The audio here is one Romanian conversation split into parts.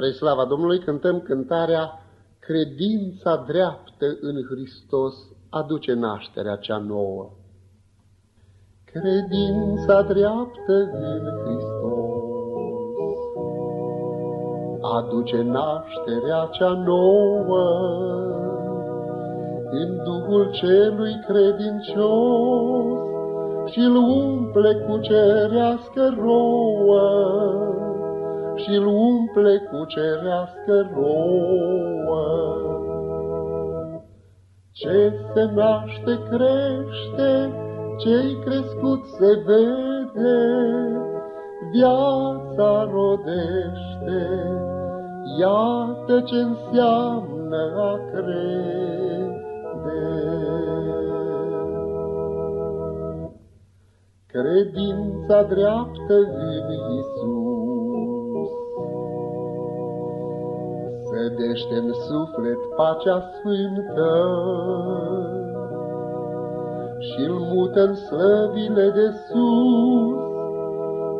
Spre slava Domnului cântăm cântarea Credința dreaptă în Hristos aduce nașterea cea nouă. Credința dreaptă în Hristos aduce nașterea cea nouă în Duhul celui credincios și-l umple cu cerească rouă și-l umple cu cerească rouă. Ce se naște crește, ce-i crescut se vede, viața rodește, iată ce înseamnă a crede. Credința dreaptă în Iisus, Sădește în suflet pacea sfântă și-l mută în slăvile de sus.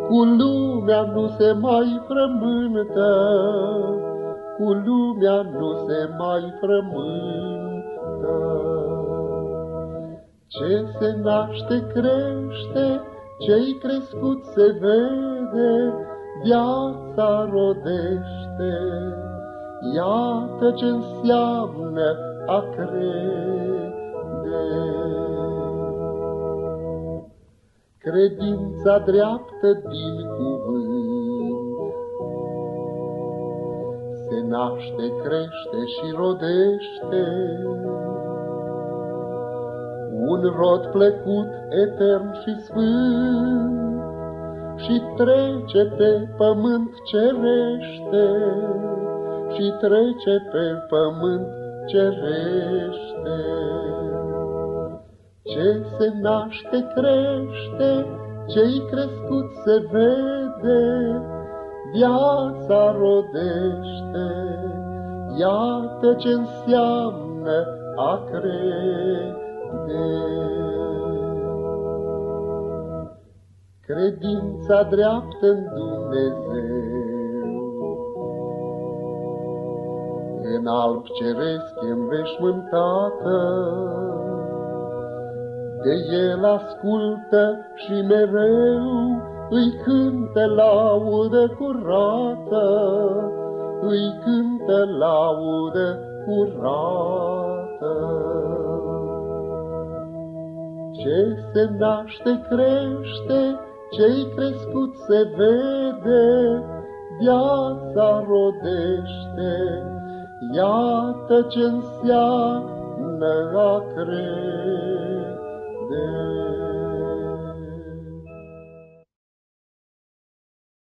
Cu lumea nu se mai frământă, cu lumea nu se mai frământă. Ce se naște crește, ce-i crescut se vede, viața rodește. Iată ce înseamnă a crede. Credința dreaptă din cuvânt se naște, crește și rodește un rod plăcut, etern și sfânt și trece pe pământ cerește și trece pe pământ cerește. Ce se naște crește, ce-i crescut se vede, viața rodește. Iată ce înseamnă a crede. Credința dreaptă în Dumnezeu, în alb ceresc înveșmântată. De el ascultă și mereu îi cântă laudă curată, îi cântă laudă curată. Ce se naște crește, ce-i crescut se vede, viața rodește, Iată ce înseamnă a crede.